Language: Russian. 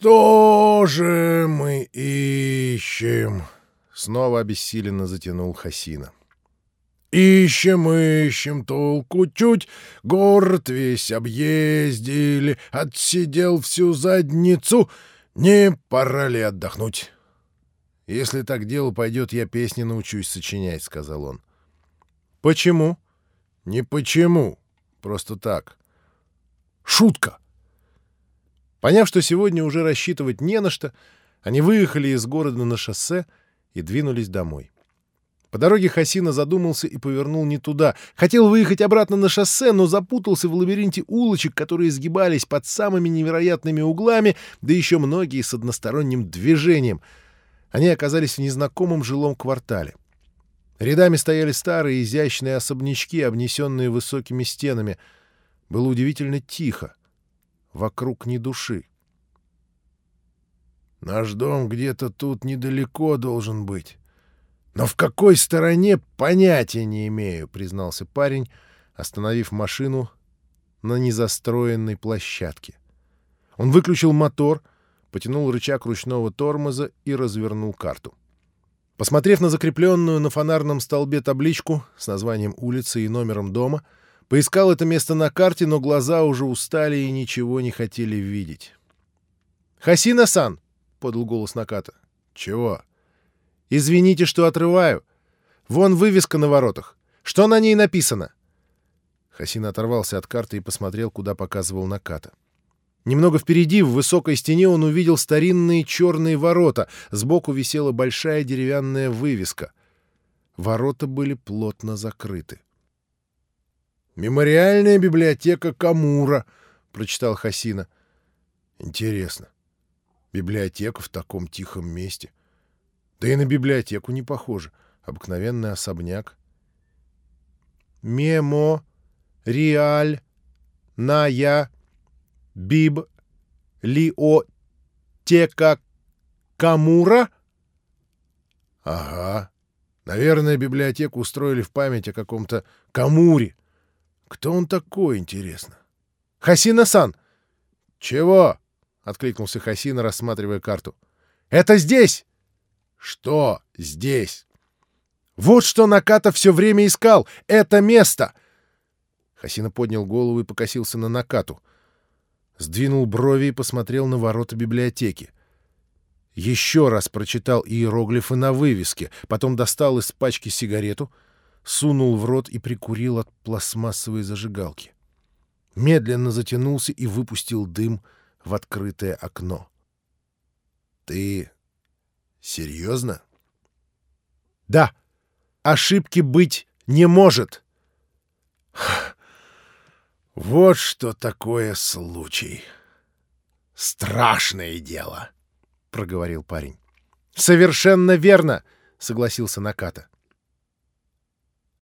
«Что же мы ищем?» — снова обессиленно затянул Хасина. «Ищем, ищем, толку чуть, город весь объездили, отсидел всю задницу, не пора ли отдохнуть?» «Если так дело пойдет, я песни научусь сочинять», — сказал он. «Почему?» «Не почему, просто так. Шутка!» Поняв, что сегодня уже рассчитывать не на что, они выехали из города на шоссе и двинулись домой. По дороге Хасина задумался и повернул не туда. Хотел выехать обратно на шоссе, но запутался в лабиринте улочек, которые сгибались под самыми невероятными углами, да еще многие с односторонним движением. Они оказались в незнакомом жилом квартале. Рядами стояли старые изящные особнячки, обнесенные высокими стенами. Было удивительно тихо. Вокруг ни души. «Наш дом где-то тут недалеко должен быть. Но в какой стороне, понятия не имею», — признался парень, остановив машину на незастроенной площадке. Он выключил мотор, потянул рычаг ручного тормоза и развернул карту. Посмотрев на закрепленную на фонарном столбе табличку с названием улицы и номером дома, Поискал это место на карте, но глаза уже устали и ничего не хотели видеть. «Хасина-сан!» — подал голос Наката. «Чего?» «Извините, что отрываю. Вон вывеска на воротах. Что на ней написано?» Хасина оторвался от карты и посмотрел, куда показывал Наката. Немного впереди, в высокой стене, он увидел старинные черные ворота. Сбоку висела большая деревянная вывеска. Ворота были плотно закрыты. «Мемориальная библиотека Камура», — прочитал Хасина. «Интересно. Библиотека в таком тихом месте. Да и на библиотеку не похоже. Обыкновенный особняк». «Мемо, Риаль, Ная, Биб, Лио, Тека, Камура?» «Ага. Наверное, библиотеку устроили в память о каком-то Камуре. Кто он такой, интересно? Хасина-сан! Чего? Откликнулся Хасина, рассматривая карту. Это здесь! Что здесь? Вот что Наката все время искал! Это место! Хасина поднял голову и покосился на Накату. Сдвинул брови и посмотрел на ворота библиотеки. Еще раз прочитал иероглифы на вывеске, потом достал из пачки сигарету — сунул в рот и прикурил от пластмассовой зажигалки. Медленно затянулся и выпустил дым в открытое окно. «Ты серьезно?» «Да, ошибки быть не может!» «Вот что такое случай!» «Страшное дело!» — проговорил парень. «Совершенно верно!» — согласился Наката.